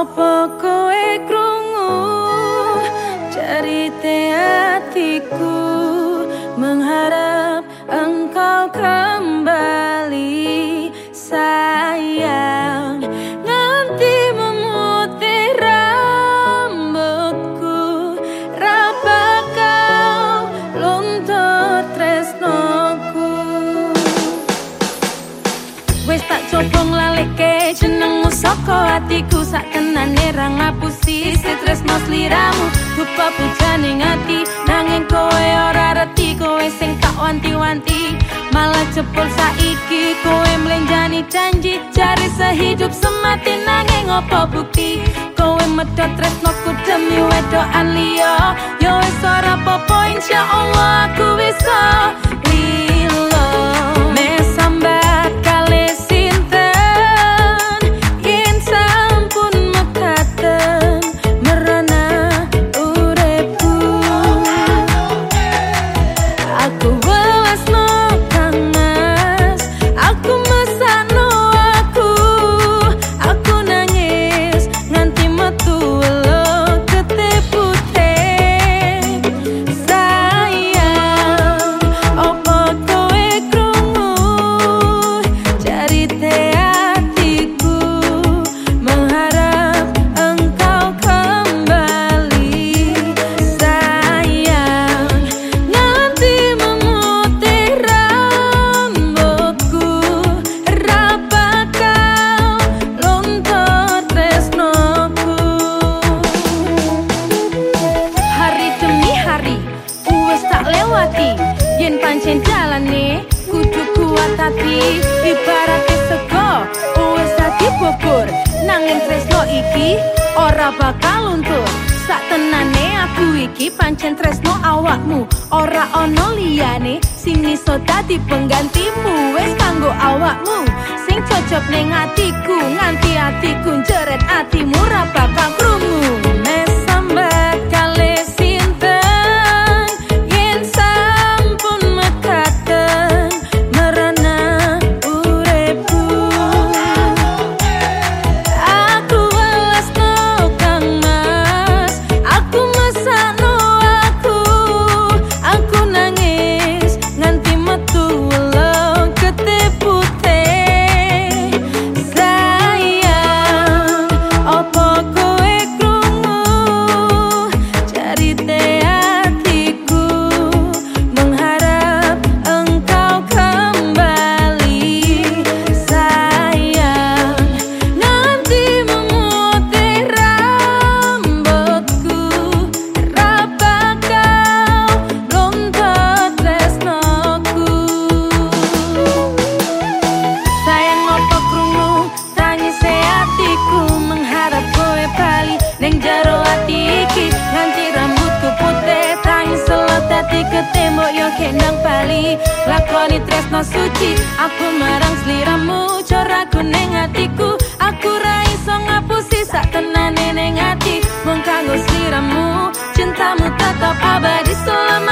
Opo saka hatiku sak tenane ra ngapusi stres nos liramu dupa pujane ngati nanging kowe ora reti kowe sing tak wanti-wanti. Malah jebol saiki kowe mlenjani janji cari sehidup semati nanging opo bukti? Kowe medhot tresnoku demi wedokan liya. Yo wis ora apa-apa insyaallah aku bisa pancen jalane kudu kuat hati. Ibarat sego wis dadi bubur nanging tresno iki ora bakal luntur. Sak tenane aku iki pancen tresno awakmu. Ora ana liyane sing iso dadi penggantimu. Wis kanggo awakmu sing cocok ning atiku. Nganti atiku jeret atimu ora bakal kendang bali. Lakoni tresno suci aku marang sliramu coraku neng hatiku aku ra iso ngapusi sak tenane neng ati. Mung kanggo sliramu cintamu tetap abadi selamanya